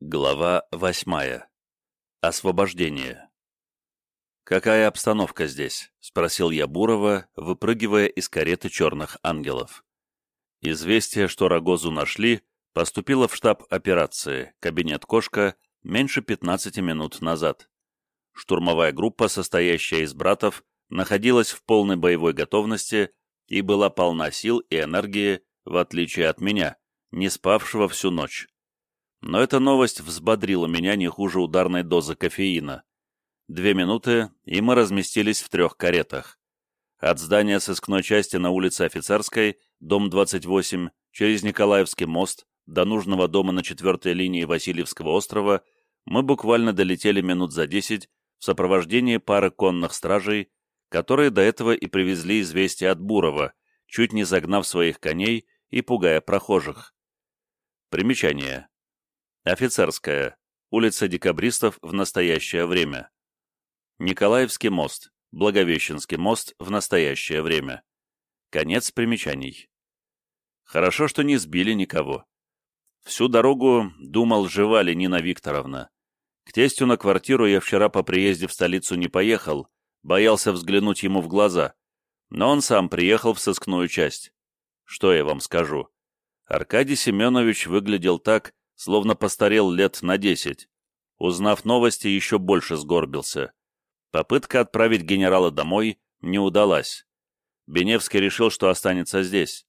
Глава восьмая. Освобождение. «Какая обстановка здесь?» — спросил я Бурова, выпрыгивая из кареты черных ангелов. Известие, что Рогозу нашли, поступило в штаб операции, кабинет «Кошка», меньше 15 минут назад. Штурмовая группа, состоящая из братов, находилась в полной боевой готовности и была полна сил и энергии, в отличие от меня, не спавшего всю ночь. Но эта новость взбодрила меня не хуже ударной дозы кофеина. Две минуты, и мы разместились в трех каретах. От здания сыскной части на улице Офицерской, дом 28, через Николаевский мост, до нужного дома на четвертой линии Васильевского острова мы буквально долетели минут за десять в сопровождении пары конных стражей, которые до этого и привезли известие от Бурова, чуть не загнав своих коней и пугая прохожих. Примечание. Офицерская. Улица Декабристов в настоящее время. Николаевский мост. Благовещенский мост в настоящее время. Конец примечаний. Хорошо, что не сбили никого. Всю дорогу думал, жива ли Нина Викторовна. К тестю на квартиру я вчера по приезде в столицу не поехал, боялся взглянуть ему в глаза, но он сам приехал в сыскную часть. Что я вам скажу? Аркадий Семенович выглядел так, словно постарел лет на десять. Узнав новости, еще больше сгорбился. Попытка отправить генерала домой не удалась. Беневский решил, что останется здесь.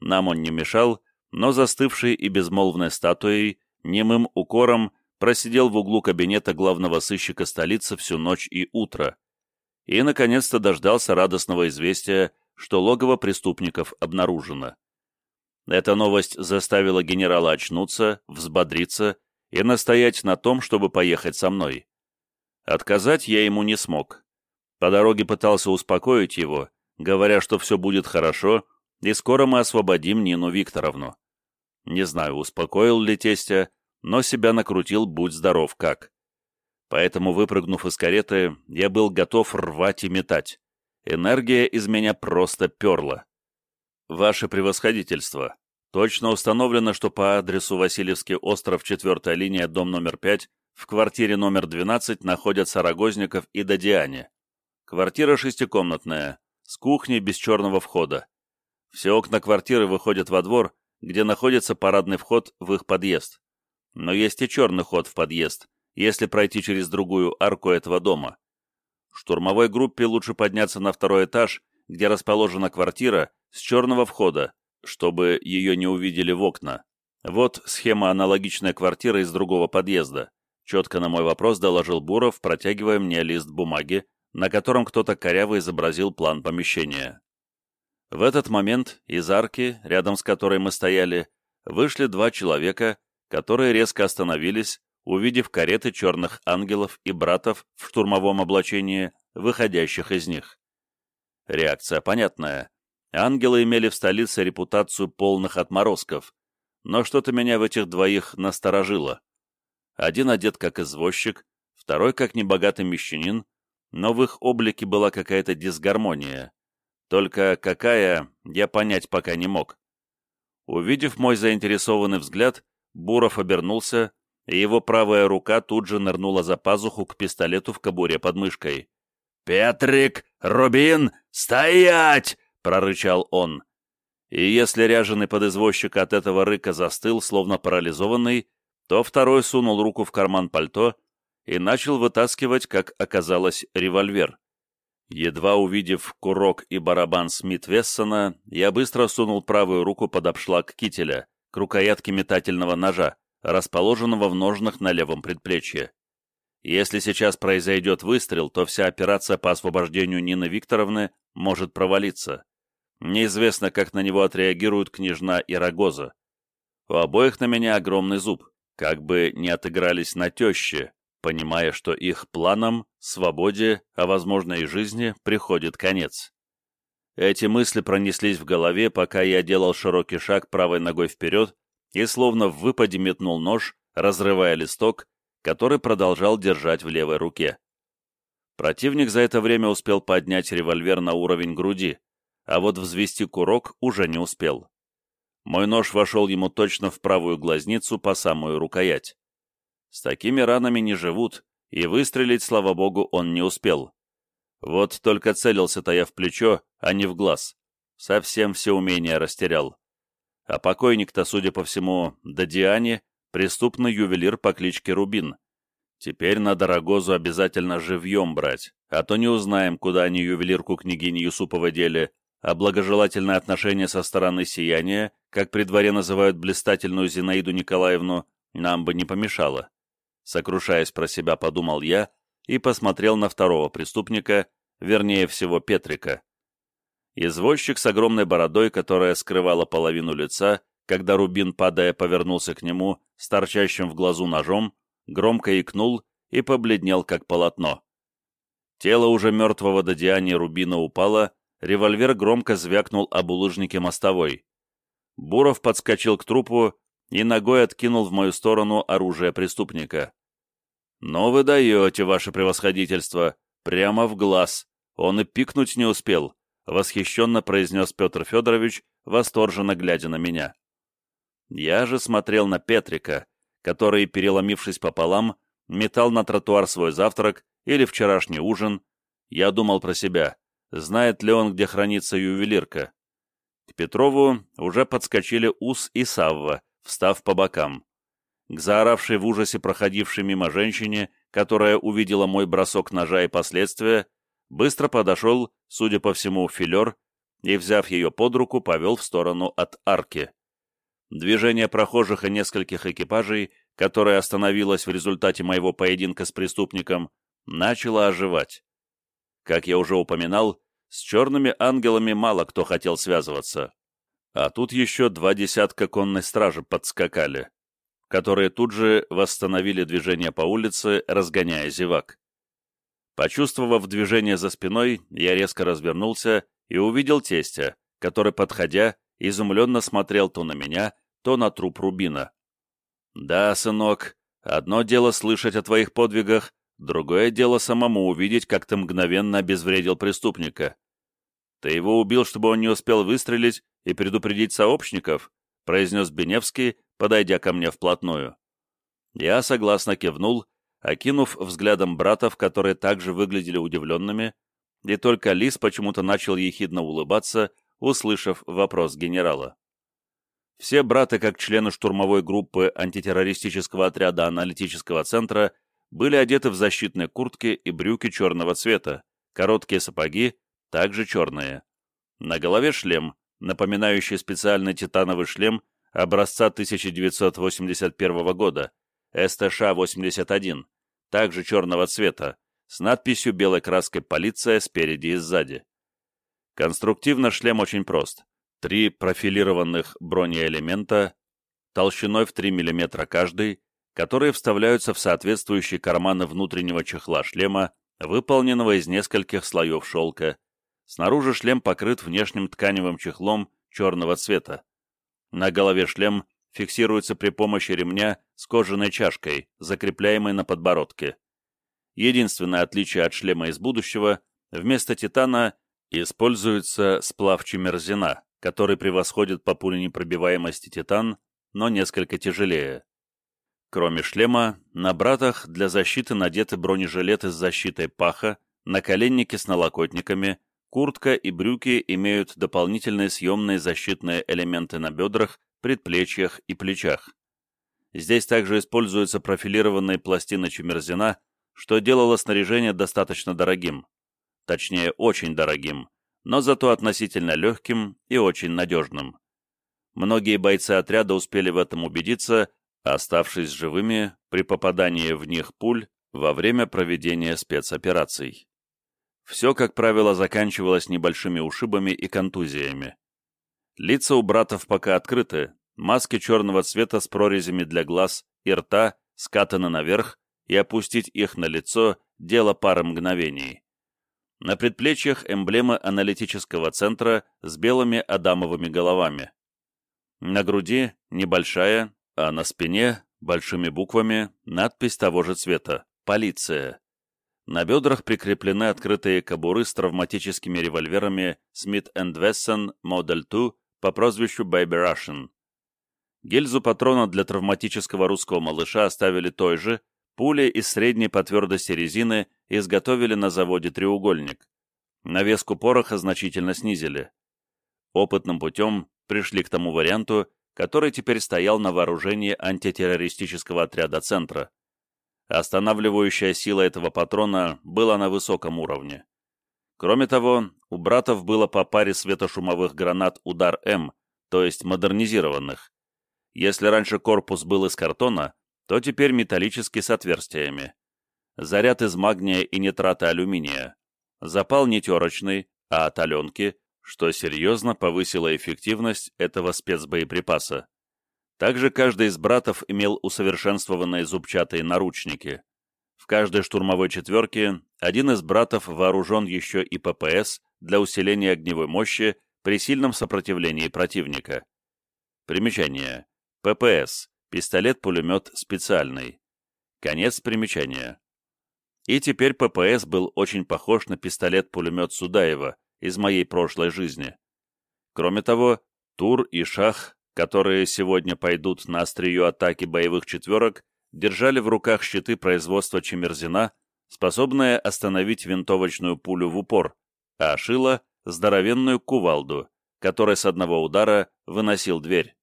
Нам он не мешал, но застывший и безмолвной статуей, немым укором, просидел в углу кабинета главного сыщика столицы всю ночь и утро. И, наконец-то, дождался радостного известия, что логово преступников обнаружено. Эта новость заставила генерала очнуться, взбодриться и настоять на том, чтобы поехать со мной. Отказать я ему не смог. По дороге пытался успокоить его, говоря, что все будет хорошо, и скоро мы освободим Нину Викторовну. Не знаю, успокоил ли тестя, но себя накрутил «будь здоров как». Поэтому, выпрыгнув из кареты, я был готов рвать и метать. Энергия из меня просто перла. Ваше превосходительство, точно установлено, что по адресу Васильевский остров, 4 линия, дом номер 5, в квартире номер 12 находятся Рогозников и Дадиане. Квартира шестикомнатная, с кухней без черного входа. Все окна квартиры выходят во двор, где находится парадный вход в их подъезд. Но есть и черный ход в подъезд, если пройти через другую арку этого дома. Штурмовой группе лучше подняться на второй этаж, где расположена квартира, с черного входа, чтобы ее не увидели в окна. Вот схема аналогичной квартиры из другого подъезда. Четко на мой вопрос доложил Буров, протягивая мне лист бумаги, на котором кто-то коряво изобразил план помещения. В этот момент из арки, рядом с которой мы стояли, вышли два человека, которые резко остановились, увидев кареты черных ангелов и братов в штурмовом облачении, выходящих из них. Реакция понятная. Ангелы имели в столице репутацию полных отморозков, но что-то меня в этих двоих насторожило. Один одет как извозчик, второй как небогатый мещанин, но в их облике была какая-то дисгармония. Только какая, я понять пока не мог. Увидев мой заинтересованный взгляд, Буров обернулся, и его правая рука тут же нырнула за пазуху к пистолету в кобуре под мышкой. «Петрик! Рубин! Стоять!» — прорычал он. И если ряженый подизвозчик от этого рыка застыл, словно парализованный, то второй сунул руку в карман пальто и начал вытаскивать, как оказалось, револьвер. Едва увидев курок и барабан Смит Вессона, я быстро сунул правую руку под обшлаг кителя, к рукоятке метательного ножа, расположенного в ножнах на левом предплечье. Если сейчас произойдет выстрел, то вся операция по освобождению Нины Викторовны может провалиться. Неизвестно, как на него отреагируют княжна и Рогоза. У обоих на меня огромный зуб, как бы не отыгрались на теще, понимая, что их планам, свободе, а возможно и жизни, приходит конец. Эти мысли пронеслись в голове, пока я делал широкий шаг правой ногой вперед и словно в выпаде метнул нож, разрывая листок, который продолжал держать в левой руке. Противник за это время успел поднять револьвер на уровень груди, а вот взвести курок уже не успел. Мой нож вошел ему точно в правую глазницу по самую рукоять. С такими ранами не живут, и выстрелить, слава богу, он не успел. Вот только целился-то я в плечо, а не в глаз. Совсем все умения растерял. А покойник-то, судя по всему, Дадиане, преступный ювелир по кличке Рубин. Теперь надо Рогозу обязательно живьем брать, а то не узнаем, куда они ювелирку княгини Юсупова дели, а благожелательное отношение со стороны сияния, как при дворе называют блистательную Зинаиду Николаевну, нам бы не помешало. Сокрушаясь про себя, подумал я и посмотрел на второго преступника, вернее всего Петрика. Извозчик с огромной бородой, которая скрывала половину лица, когда Рубин, падая, повернулся к нему с торчащим в глазу ножом, громко икнул и побледнел, как полотно. Тело уже мертвого до Диани Рубина упало, револьвер громко звякнул об улыжнике мостовой. Буров подскочил к трупу и ногой откинул в мою сторону оружие преступника. «Ну вы даете, ваше превосходительство, прямо в глаз. Он и пикнуть не успел», — восхищенно произнес Петр Федорович, восторженно глядя на меня. Я же смотрел на Петрика, который, переломившись пополам, метал на тротуар свой завтрак или вчерашний ужин. Я думал про себя, знает ли он, где хранится ювелирка. К Петрову уже подскочили Ус и Савва, встав по бокам. К заоравшей в ужасе проходившей мимо женщине, которая увидела мой бросок ножа и последствия, быстро подошел, судя по всему, филер, и, взяв ее под руку, повел в сторону от арки. Движение прохожих и нескольких экипажей, которое остановилось в результате моего поединка с преступником, начало оживать. Как я уже упоминал, с черными ангелами мало кто хотел связываться. А тут еще два десятка конной стражи подскакали, которые тут же восстановили движение по улице, разгоняя зевак. Почувствовав движение за спиной, я резко развернулся и увидел тестя, который, подходя, изумленно смотрел то на меня, то на труп Рубина. «Да, сынок, одно дело слышать о твоих подвигах, другое дело самому увидеть, как ты мгновенно обезвредил преступника. Ты его убил, чтобы он не успел выстрелить и предупредить сообщников», произнес Беневский, подойдя ко мне вплотную. Я согласно кивнул, окинув взглядом братов, которые также выглядели удивленными, и только Лис почему-то начал ехидно улыбаться, услышав вопрос генерала. Все браты, как члены штурмовой группы антитеррористического отряда аналитического центра, были одеты в защитные куртки и брюки черного цвета, короткие сапоги, также черные. На голове шлем, напоминающий специальный титановый шлем образца 1981 года, СТШ-81, также черного цвета, с надписью белой краской «Полиция» спереди и сзади. Конструктивно шлем очень прост. Три профилированных бронеэлемента толщиной в 3 мм каждый, которые вставляются в соответствующие карманы внутреннего чехла шлема, выполненного из нескольких слоев шелка. Снаружи шлем покрыт внешним тканевым чехлом черного цвета. На голове шлем фиксируется при помощи ремня с кожаной чашкой, закрепляемой на подбородке. Единственное отличие от шлема из будущего – вместо титана используется сплав чемерзина, который превосходит по пуленепробиваемости титан, но несколько тяжелее. Кроме шлема, на братах для защиты надеты бронежилеты с защитой паха, наколенники с налокотниками, куртка и брюки имеют дополнительные съемные защитные элементы на бедрах, предплечьях и плечах. Здесь также используются профилированные пластины чемерзина, что делало снаряжение достаточно дорогим. Точнее, очень дорогим, но зато относительно легким и очень надежным. Многие бойцы отряда успели в этом убедиться, оставшись живыми при попадании в них пуль во время проведения спецопераций. Все, как правило, заканчивалось небольшими ушибами и контузиями. Лица у братов пока открыты, маски черного цвета с прорезями для глаз и рта скатаны наверх, и опустить их на лицо – дело пары мгновений. На предплечьях эмблема аналитического центра с белыми адамовыми головами. На груди небольшая, а на спине большими буквами надпись того же цвета «Полиция». На бедрах прикреплены открытые кобуры с травматическими револьверами Smith Wesson Model 2 по прозвищу Baby Russian. Гильзу патрона для травматического русского малыша оставили той же, пули из средней по твердости резины изготовили на заводе «Треугольник». Навеску пороха значительно снизили. Опытным путем пришли к тому варианту, который теперь стоял на вооружении антитеррористического отряда «Центра». Останавливающая сила этого патрона была на высоком уровне. Кроме того, у братов было по паре светошумовых гранат «Удар-М», то есть модернизированных. Если раньше корпус был из картона, то теперь металлический с отверстиями. Заряд из магния и нитрата алюминия. Запал не терочный, а от аленки, что серьезно повысило эффективность этого спецбоеприпаса. Также каждый из братов имел усовершенствованные зубчатые наручники. В каждой штурмовой четверке один из братов вооружен еще и ППС для усиления огневой мощи при сильном сопротивлении противника. Примечание. ППС. Пистолет-пулемет специальный. Конец примечания. И теперь ППС был очень похож на пистолет-пулемет Судаева из моей прошлой жизни. Кроме того, Тур и Шах, которые сегодня пойдут на острие атаки боевых четверок, держали в руках щиты производства Чемерзина, способные остановить винтовочную пулю в упор, а Шила — здоровенную кувалду, который с одного удара выносил дверь.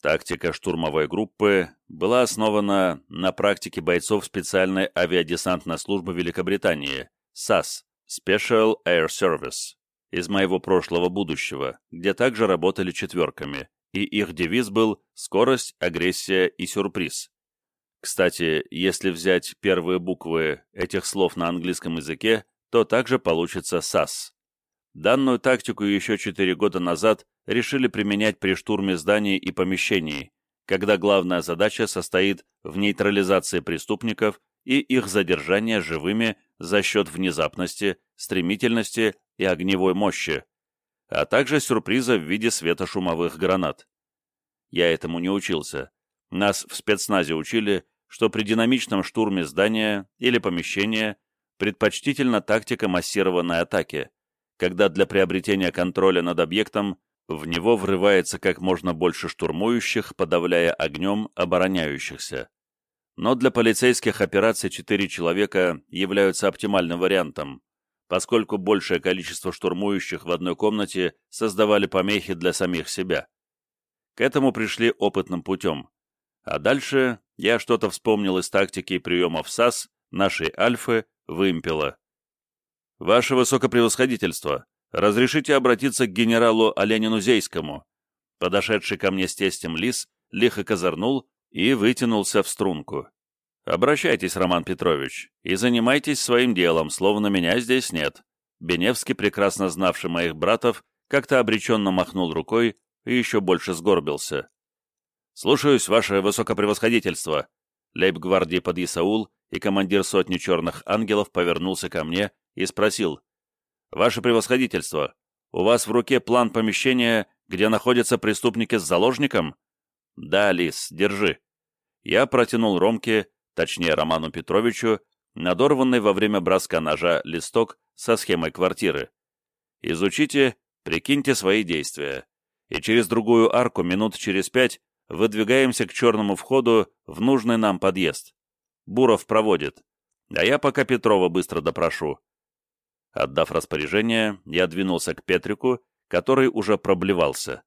Тактика штурмовой группы была основана на практике бойцов специальной авиадесантной службы Великобритании, САС, Special Air Service, из моего прошлого будущего, где также работали четверками, и их девиз был «Скорость, агрессия и сюрприз». Кстати, если взять первые буквы этих слов на английском языке, то также получится САС. Данную тактику еще четыре года назад решили применять при штурме зданий и помещений, когда главная задача состоит в нейтрализации преступников и их задержании живыми за счет внезапности, стремительности и огневой мощи, а также сюрприза в виде светошумовых гранат. Я этому не учился. Нас в спецназе учили, что при динамичном штурме здания или помещения предпочтительна тактика массированной атаки, когда для приобретения контроля над объектом в него врывается как можно больше штурмующих, подавляя огнем обороняющихся. Но для полицейских операций четыре человека являются оптимальным вариантом, поскольку большее количество штурмующих в одной комнате создавали помехи для самих себя. К этому пришли опытным путем. А дальше я что-то вспомнил из тактики и приемов САС, нашей Альфы, Вымпела. «Ваше Высокопревосходительство, разрешите обратиться к генералу Оленину Зейскому». Подошедший ко мне с тестем лис лихо козырнул и вытянулся в струнку. «Обращайтесь, Роман Петрович, и занимайтесь своим делом, словно меня здесь нет». Беневский, прекрасно знавший моих братов, как-то обреченно махнул рукой и еще больше сгорбился. «Слушаюсь, ваше высокопревосходительство!» Лейб-гвардии подъясаул и командир сотни черных ангелов повернулся ко мне и спросил. «Ваше превосходительство, у вас в руке план помещения, где находятся преступники с заложником?» «Да, Лис, держи». Я протянул Ромке, точнее Роману Петровичу, надорванный во время броска ножа листок со схемой квартиры. «Изучите, прикиньте свои действия, и через другую арку минут через пять выдвигаемся к черному входу в нужный нам подъезд. Буров проводит, а я пока Петрова быстро допрошу. Отдав распоряжение, я двинулся к Петрику, который уже проблевался.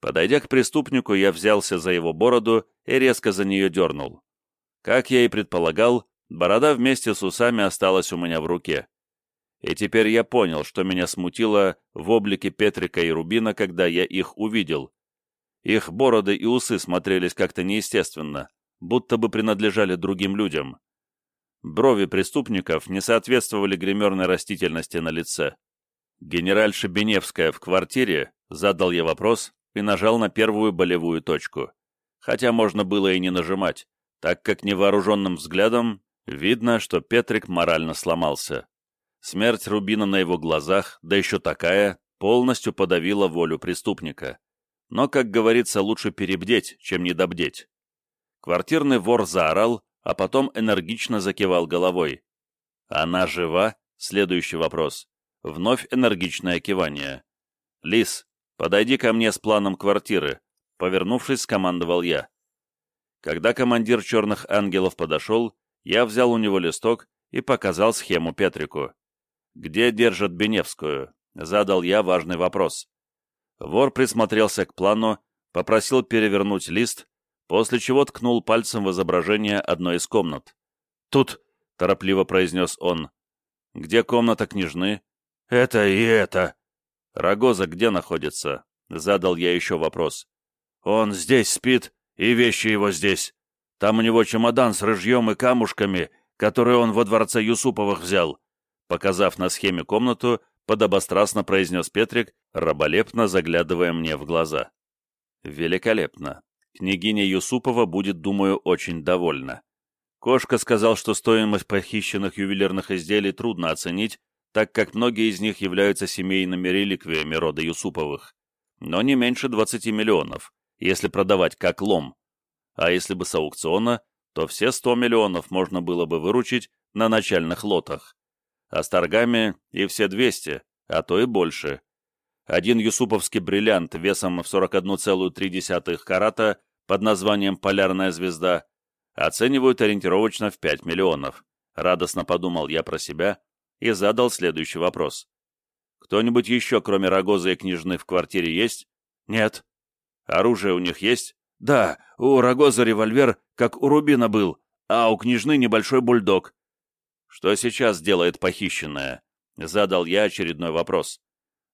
Подойдя к преступнику, я взялся за его бороду и резко за нее дернул. Как я и предполагал, борода вместе с усами осталась у меня в руке. И теперь я понял, что меня смутило в облике Петрика и Рубина, когда я их увидел. Их бороды и усы смотрелись как-то неестественно, будто бы принадлежали другим людям. Брови преступников не соответствовали гримерной растительности на лице. Генераль Шебеневская в квартире задал я вопрос и нажал на первую болевую точку. Хотя можно было и не нажимать, так как невооруженным взглядом видно, что Петрик морально сломался. Смерть Рубина на его глазах, да еще такая, полностью подавила волю преступника. Но, как говорится, лучше перебдеть, чем недобдеть. Квартирный вор заорал, а потом энергично закивал головой. «Она жива?» — следующий вопрос. Вновь энергичное кивание. «Лис, подойди ко мне с планом квартиры. Повернувшись, скомандовал я. Когда командир «Черных ангелов» подошел, я взял у него листок и показал схему Петрику. «Где держат Беневскую?» — задал я важный вопрос. Вор присмотрелся к плану, попросил перевернуть лист, после чего ткнул пальцем в изображение одной из комнат. «Тут», — торопливо произнес он, — «где комната княжны?» «Это и это». «Рогоза где находится?» — задал я еще вопрос. «Он здесь спит, и вещи его здесь. Там у него чемодан с рыжьем и камушками, который он во дворце Юсуповых взял». Показав на схеме комнату, подобострастно произнес Петрик, раболепно заглядывая мне в глаза. «Великолепно. Княгиня Юсупова будет, думаю, очень довольна. Кошка сказал, что стоимость похищенных ювелирных изделий трудно оценить, так как многие из них являются семейными реликвиями рода Юсуповых, но не меньше 20 миллионов, если продавать как лом. А если бы с аукциона, то все 100 миллионов можно было бы выручить на начальных лотах. А с торгами и все 200, а то и больше. Один юсуповский бриллиант весом в 41,3 карата под названием «Полярная звезда» оценивают ориентировочно в 5 миллионов. Радостно подумал я про себя и задал следующий вопрос. «Кто-нибудь еще, кроме Рогоза и княжны, в квартире есть?» «Нет». «Оружие у них есть?» «Да, у Рогоза револьвер, как у Рубина был, а у княжны небольшой бульдог». «Что сейчас делает похищенная?» Задал я очередной вопрос.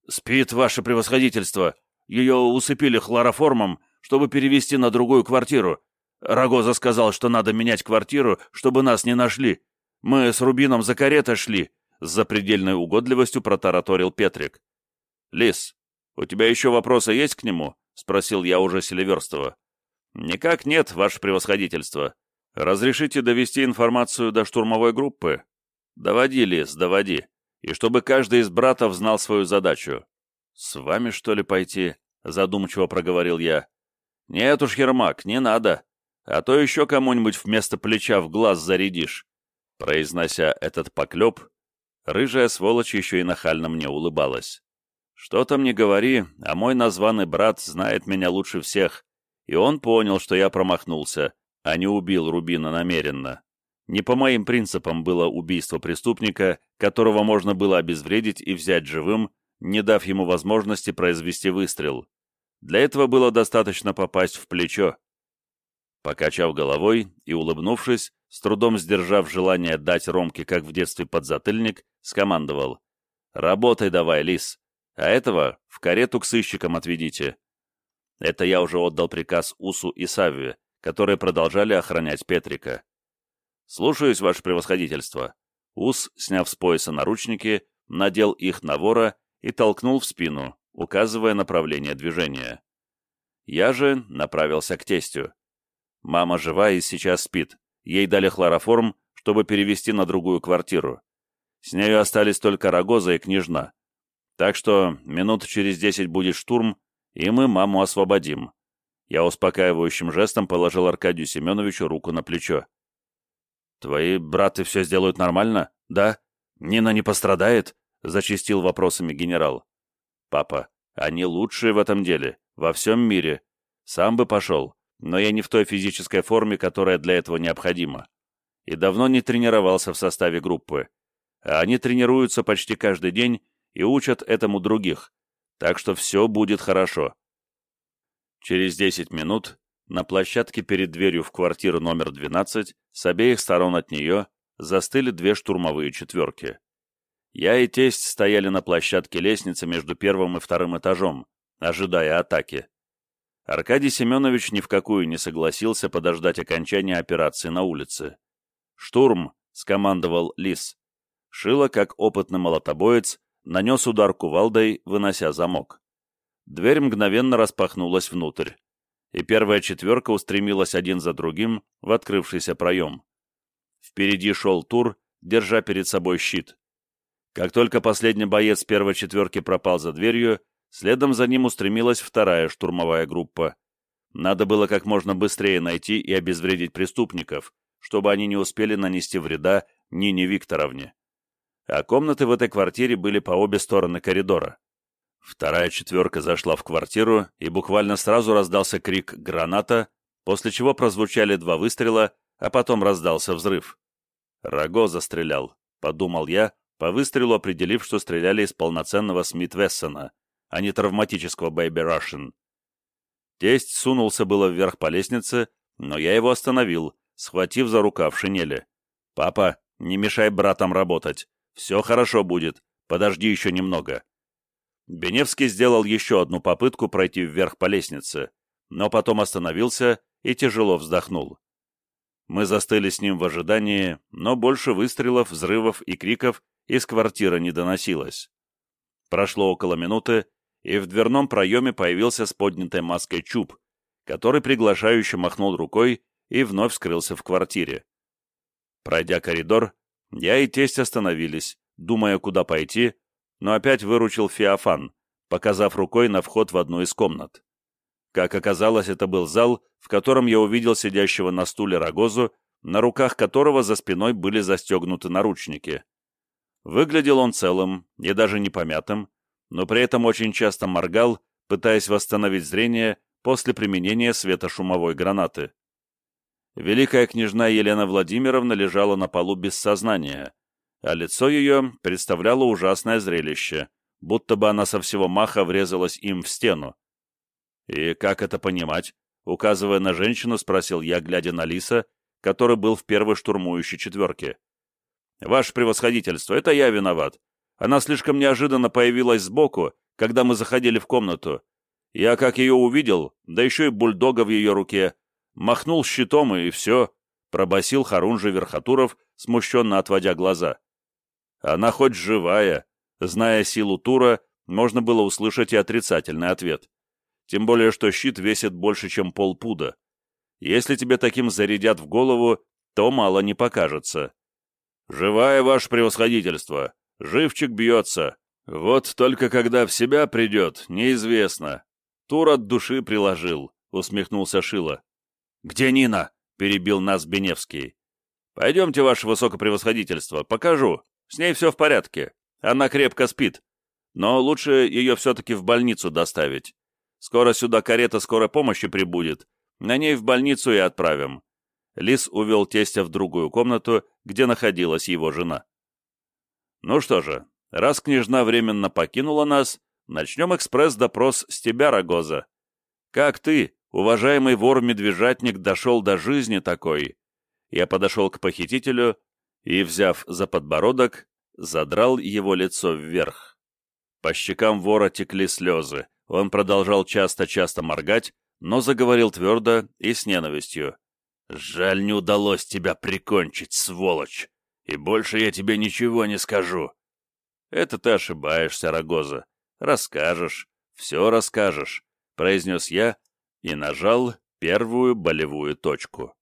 «Спит, ваше превосходительство. Ее усыпили хлороформом, чтобы перевести на другую квартиру. Рогоза сказал, что надо менять квартиру, чтобы нас не нашли. Мы с Рубином за каретой шли с запредельной угодливостью протараторил Петрик. «Лис, у тебя еще вопросы есть к нему?» — спросил я уже Селиверстова. «Никак нет, ваше превосходительство. Разрешите довести информацию до штурмовой группы?» «Доводи, Лис, доводи. И чтобы каждый из братов знал свою задачу». «С вами, что ли, пойти?» — задумчиво проговорил я. «Нет уж, Ермак, не надо. А то еще кому-нибудь вместо плеча в глаз зарядишь». Произнося этот поклеп, Рыжая сволочь еще и нахально мне улыбалась. Что там не говори, а мой названный брат знает меня лучше всех, и он понял, что я промахнулся, а не убил Рубина намеренно. Не по моим принципам было убийство преступника, которого можно было обезвредить и взять живым, не дав ему возможности произвести выстрел. Для этого было достаточно попасть в плечо. Покачав головой и улыбнувшись, с трудом сдержав желание дать Ромке, как в детстве, подзатыльник, скомандовал. «Работай давай, лис, а этого в карету к сыщикам отведите». Это я уже отдал приказ Усу и Савве, которые продолжали охранять Петрика. «Слушаюсь, ваше превосходительство». Ус, сняв с пояса наручники, надел их на вора и толкнул в спину, указывая направление движения. Я же направился к тестю. Мама жива и сейчас спит. Ей дали хлороформ, чтобы перевести на другую квартиру. С нею остались только Рогоза и княжна. Так что минут через десять будет штурм, и мы маму освободим. Я успокаивающим жестом положил Аркадию Семеновичу руку на плечо. «Твои браты все сделают нормально, да? Нина не пострадает?» — зачистил вопросами генерал. «Папа, они лучшие в этом деле, во всем мире. Сам бы пошел, но я не в той физической форме, которая для этого необходима. И давно не тренировался в составе группы а они тренируются почти каждый день и учат этому других, так что все будет хорошо. Через 10 минут на площадке перед дверью в квартиру номер 12 с обеих сторон от нее застыли две штурмовые четверки. Я и тесть стояли на площадке лестницы между первым и вторым этажом, ожидая атаки. Аркадий Семенович ни в какую не согласился подождать окончания операции на улице. «Штурм!» — скомандовал Лис. Шило, как опытный молотобоец, нанес удар кувалдой, вынося замок. Дверь мгновенно распахнулась внутрь, и первая четверка устремилась один за другим в открывшийся проем. Впереди шел Тур, держа перед собой щит. Как только последний боец первой четверки пропал за дверью, следом за ним устремилась вторая штурмовая группа. Надо было как можно быстрее найти и обезвредить преступников, чтобы они не успели нанести вреда Нине Викторовне а комнаты в этой квартире были по обе стороны коридора. Вторая четверка зашла в квартиру, и буквально сразу раздался крик «Граната!», после чего прозвучали два выстрела, а потом раздался взрыв. «Раго застрелял», — подумал я, по выстрелу определив, что стреляли из полноценного Смит Вессона, а не травматического Бэйби Russian. Тесть сунулся было вверх по лестнице, но я его остановил, схватив за рукав шинели. «Папа, не мешай братам работать. Все хорошо будет. Подожди еще немного». Беневский сделал еще одну попытку пройти вверх по лестнице, но потом остановился и тяжело вздохнул. Мы застыли с ним в ожидании, но больше выстрелов, взрывов и криков из квартиры не доносилось. Прошло около минуты, и в дверном проеме появился с поднятой маской чуб, который приглашающе махнул рукой и вновь скрылся в квартире. Пройдя коридор, я и тесть остановились, думая, куда пойти, но опять выручил Феофан, показав рукой на вход в одну из комнат. Как оказалось, это был зал, в котором я увидел сидящего на стуле Рогозу, на руках которого за спиной были застегнуты наручники. Выглядел он целым и даже не помятым, но при этом очень часто моргал, пытаясь восстановить зрение после применения светошумовой гранаты. Великая княжна Елена Владимировна лежала на полу без сознания, а лицо ее представляло ужасное зрелище, будто бы она со всего маха врезалась им в стену. «И как это понимать?» — указывая на женщину, спросил я, глядя на Лиса, который был в первой штурмующей четверке. «Ваше превосходительство, это я виноват. Она слишком неожиданно появилась сбоку, когда мы заходили в комнату. Я как ее увидел, да еще и бульдога в ее руке, махнул щитом и все», — пробасил Харунжи Верхотуров, смущенно отводя глаза. «Она хоть живая», зная силу Тура, можно было услышать и отрицательный ответ. Тем более, что щит весит больше, чем полпуда. Если тебе таким зарядят в голову, то мало не покажется. «Живая, ваше превосходительство! Живчик бьется! Вот только когда в себя придет, неизвестно. Тур от души приложил», — усмехнулся Шила. «Где Нина?» — перебил нас Беневский. «Пойдемте, ваше высокопревосходительство, покажу. С ней все в порядке. Она крепко спит. Но лучше ее все-таки в больницу доставить. Скоро сюда карета скорой помощи прибудет. На ней в больницу и отправим». Лис увел тестя в другую комнату, где находилась его жена. «Ну что же, раз княжна временно покинула нас, начнем экспресс-допрос с тебя, Рогоза. Как ты, уважаемый вор-медвежатник, дошел до жизни такой?» Я подошел к похитителю и, взяв за подбородок, задрал его лицо вверх. По щекам вора текли слезы, он продолжал часто-часто моргать, но заговорил твердо и с ненавистью. «Жаль, не удалось тебя прикончить, сволочь, и больше я тебе ничего не скажу». «Это ты ошибаешься, Рогоза. Расскажешь, все расскажешь», — произнес я и нажал первую болевую точку.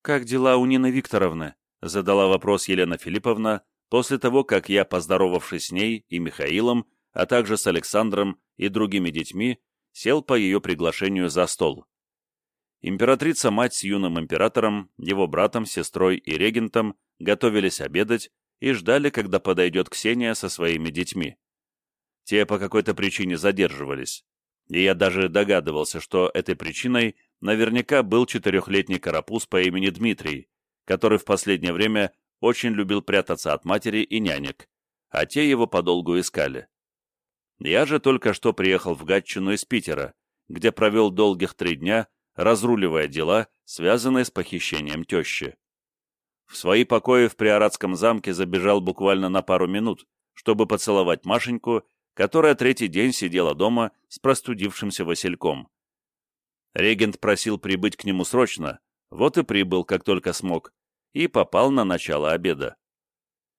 «Как дела у Нины Викторовны?» — задала вопрос Елена Филипповна после того, как я, поздоровавшись с ней и Михаилом, а также с Александром и другими детьми, сел по ее приглашению за стол. Императрица-мать с юным императором, его братом, сестрой и регентом готовились обедать и ждали, когда подойдет Ксения со своими детьми. Те по какой-то причине задерживались, и я даже догадывался, что этой причиной наверняка был четырехлетний карапуз по имени Дмитрий, который в последнее время очень любил прятаться от матери и нянек, а те его подолгу искали. Я же только что приехал в Гатчину из Питера, где провел долгих три дня, разруливая дела, связанные с похищением тещи. В свои покои в Приоратском замке забежал буквально на пару минут, чтобы поцеловать Машеньку, которая третий день сидела дома с простудившимся Васильком. Регент просил прибыть к нему срочно, вот и прибыл, как только смог, и попал на начало обеда.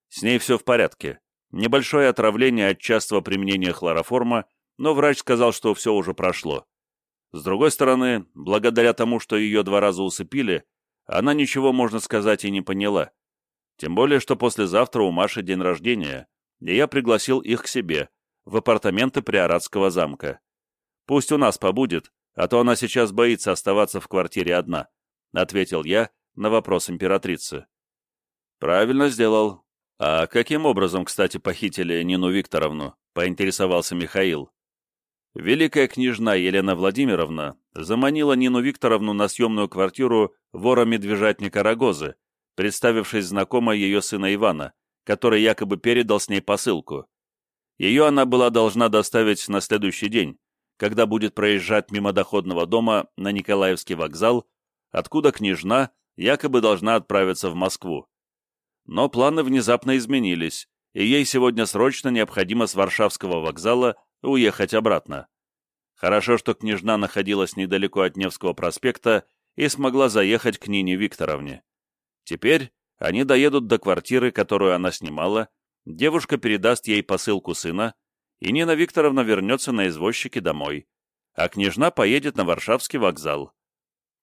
С ней все в порядке, Небольшое отравление от частого применения хлороформа, но врач сказал, что все уже прошло. С другой стороны, благодаря тому, что ее два раза усыпили, она ничего, можно сказать, и не поняла. Тем более, что послезавтра у Маши день рождения, и я пригласил их к себе, в апартаменты Приоратского замка. Пусть у нас побудет, а то она сейчас боится оставаться в квартире одна», — ответил я на вопрос императрицы. «Правильно сделал. «А каким образом, кстати, похитили Нину Викторовну?» — поинтересовался Михаил. Великая княжна Елена Владимировна заманила Нину Викторовну на съемную квартиру вора-медвежатника Рогозы, представившись знакомой ее сына Ивана, который якобы передал с ней посылку. Ее она была должна доставить на следующий день, когда будет проезжать мимо доходного дома на Николаевский вокзал, откуда княжна якобы должна отправиться в Москву. Но планы внезапно изменились, и ей сегодня срочно необходимо с Варшавского вокзала уехать обратно. Хорошо, что княжна находилась недалеко от Невского проспекта и смогла заехать к Нине Викторовне. Теперь они доедут до квартиры, которую она снимала, девушка передаст ей посылку сына, и Нина Викторовна вернется на извозчике домой, а княжна поедет на Варшавский вокзал.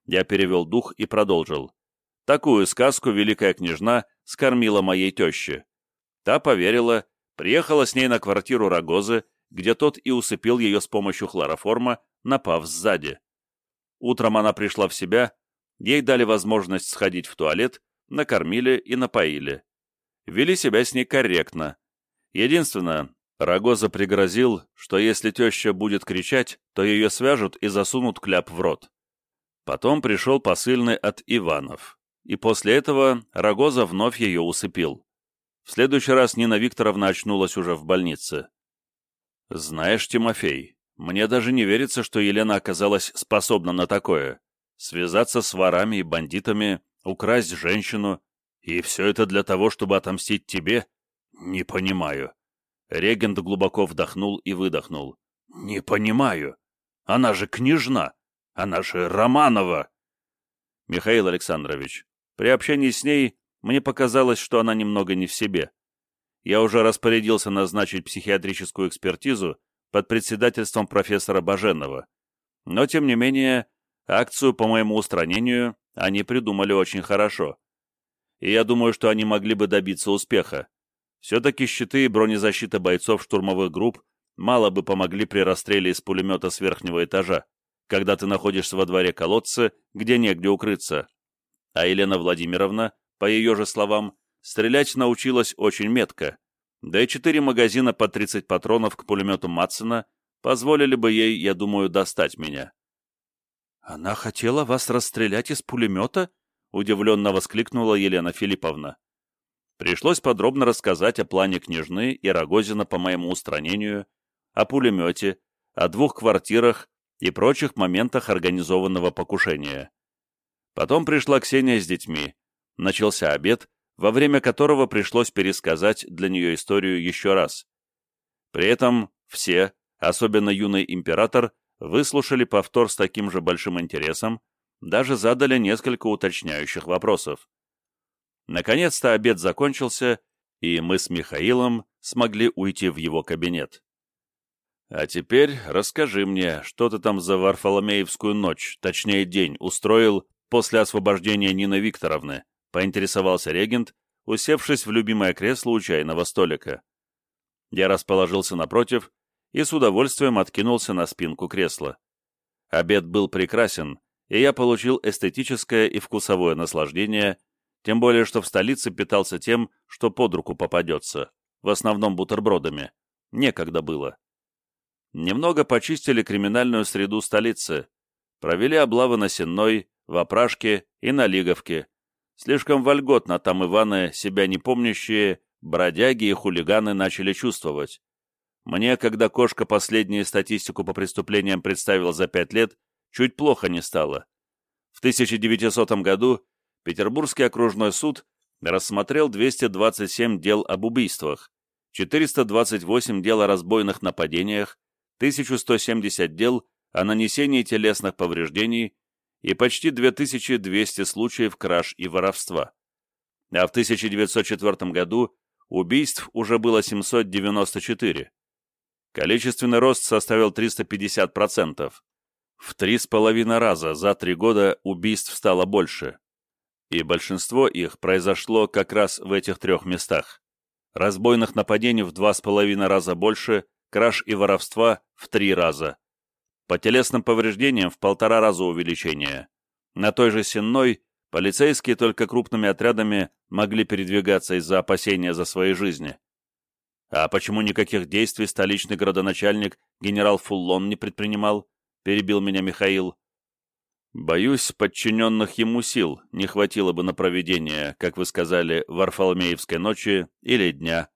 Я перевел дух и продолжил. Такую сказку великая княжна скормила моей теще. Та поверила, приехала с ней на квартиру Рогозы, где тот и усыпил ее с помощью хлороформа, напав сзади. Утром она пришла в себя, ей дали возможность сходить в туалет, накормили и напоили. Вели себя с ней корректно. Единственное, Рогоза пригрозил, что если теща будет кричать, то ее свяжут и засунут кляп в рот. Потом пришел посыльный от Иванов, и после этого Рогоза вновь ее усыпил. В следующий раз Нина Викторовна очнулась уже в больнице. «Знаешь, Тимофей, мне даже не верится, что Елена оказалась способна на такое. Связаться с ворами и бандитами, украсть женщину, и все это для того, чтобы отомстить тебе? Не понимаю». Регент глубоко вдохнул и выдохнул. «Не понимаю. Она же княжна. Она же Романова!» «Михаил Александрович, при общении с ней мне показалось, что она немного не в себе. Я уже распорядился назначить психиатрическую экспертизу под председательством профессора Баженова. Но, тем не менее, акцию по моему устранению они придумали очень хорошо. И я думаю, что они могли бы добиться успеха. Все-таки щиты и бронезащита бойцов штурмовых групп мало бы помогли при расстреле из пулемета с верхнего этажа, когда ты находишься во дворе колодца, где негде укрыться. А Елена Владимировна, по ее же словам, стрелять научилась очень метко, да и четыре магазина по 30 патронов к пулемету Матсона позволили бы ей, я думаю, достать меня. «Она хотела вас расстрелять из пулемета?» — удивленно воскликнула Елена Филипповна. Пришлось подробно рассказать о плане княжны и Рогозина по моему устранению, о пулемете, о двух квартирах и прочих моментах организованного покушения. Потом пришла Ксения с детьми. Начался обед, во время которого пришлось пересказать для нее историю еще раз. При этом все, особенно юный император, выслушали повтор с таким же большим интересом, даже задали несколько уточняющих вопросов. Наконец-то обед закончился, и мы с Михаилом смогли уйти в его кабинет. «А теперь расскажи мне, что ты там за Варфоломеевскую ночь, точнее день, устроил после освобождения Нины Викторовны?» — поинтересовался регент, усевшись в любимое кресло у чайного столика. Я расположился напротив и с удовольствием откинулся на спинку кресла. Обед был прекрасен, и я получил эстетическое и вкусовое наслаждение тем более, что в столице питался тем, что под руку попадется, в основном бутербродами. Некогда было. Немного почистили криминальную среду столицы, провели облавы на Сенной, в Опрашке и на Лиговке. Слишком вольготно там Иваны, себя не помнящие, бродяги и хулиганы начали чувствовать. Мне, когда кошка последнюю статистику по преступлениям представил за пять лет, чуть плохо не стало. В 1900 году Петербургский окружной суд рассмотрел 227 дел об убийствах, 428 дел о разбойных нападениях, 1170 дел о нанесении телесных повреждений и почти 2200 случаев краж и воровства. А в 1904 году убийств уже было 794. Количественный рост составил 350%. В три с половиной раза за три года убийств стало больше и большинство их произошло как раз в этих трех местах. Разбойных нападений в два с половиной раза больше, краж и воровства в три раза. По телесным повреждениям в полтора раза увеличение. На той же Сенной Полицейские только крупными отрядами могли передвигаться из-за опасения за свои жизни. А почему никаких действий столичный градоначальник генерал Фуллон не предпринимал? Перебил меня Михаил. Боюсь, подчиненных ему сил не хватило бы на проведение, как вы сказали, Варфоломеевской ночи или дня.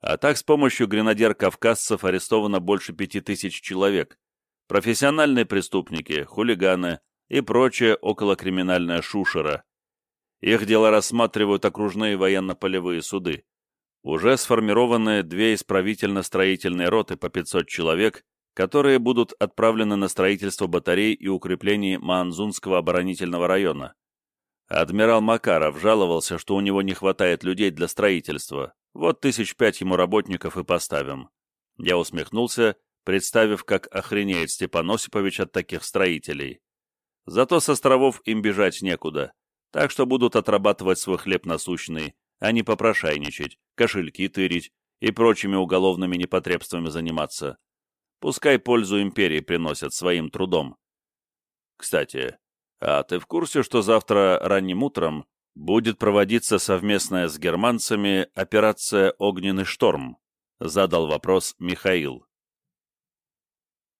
А так с помощью гренадер-кавказцев арестовано больше пяти тысяч человек. Профессиональные преступники, хулиганы и прочее околокриминальная шушера. Их дело рассматривают окружные военно-полевые суды. Уже сформированы две исправительно-строительные роты по 500 человек которые будут отправлены на строительство батарей и укреплений Маанзунского оборонительного района. Адмирал Макаров жаловался, что у него не хватает людей для строительства. Вот тысяч пять ему работников и поставим. Я усмехнулся, представив, как охренеет Степан Осипович от таких строителей. Зато с островов им бежать некуда, так что будут отрабатывать свой хлеб насущный, а не попрошайничать, кошельки тырить и прочими уголовными непотребствами заниматься. Пускай пользу империи приносят своим трудом. Кстати, а ты в курсе, что завтра ранним утром будет проводиться совместная с германцами операция «Огненный шторм»? Задал вопрос Михаил.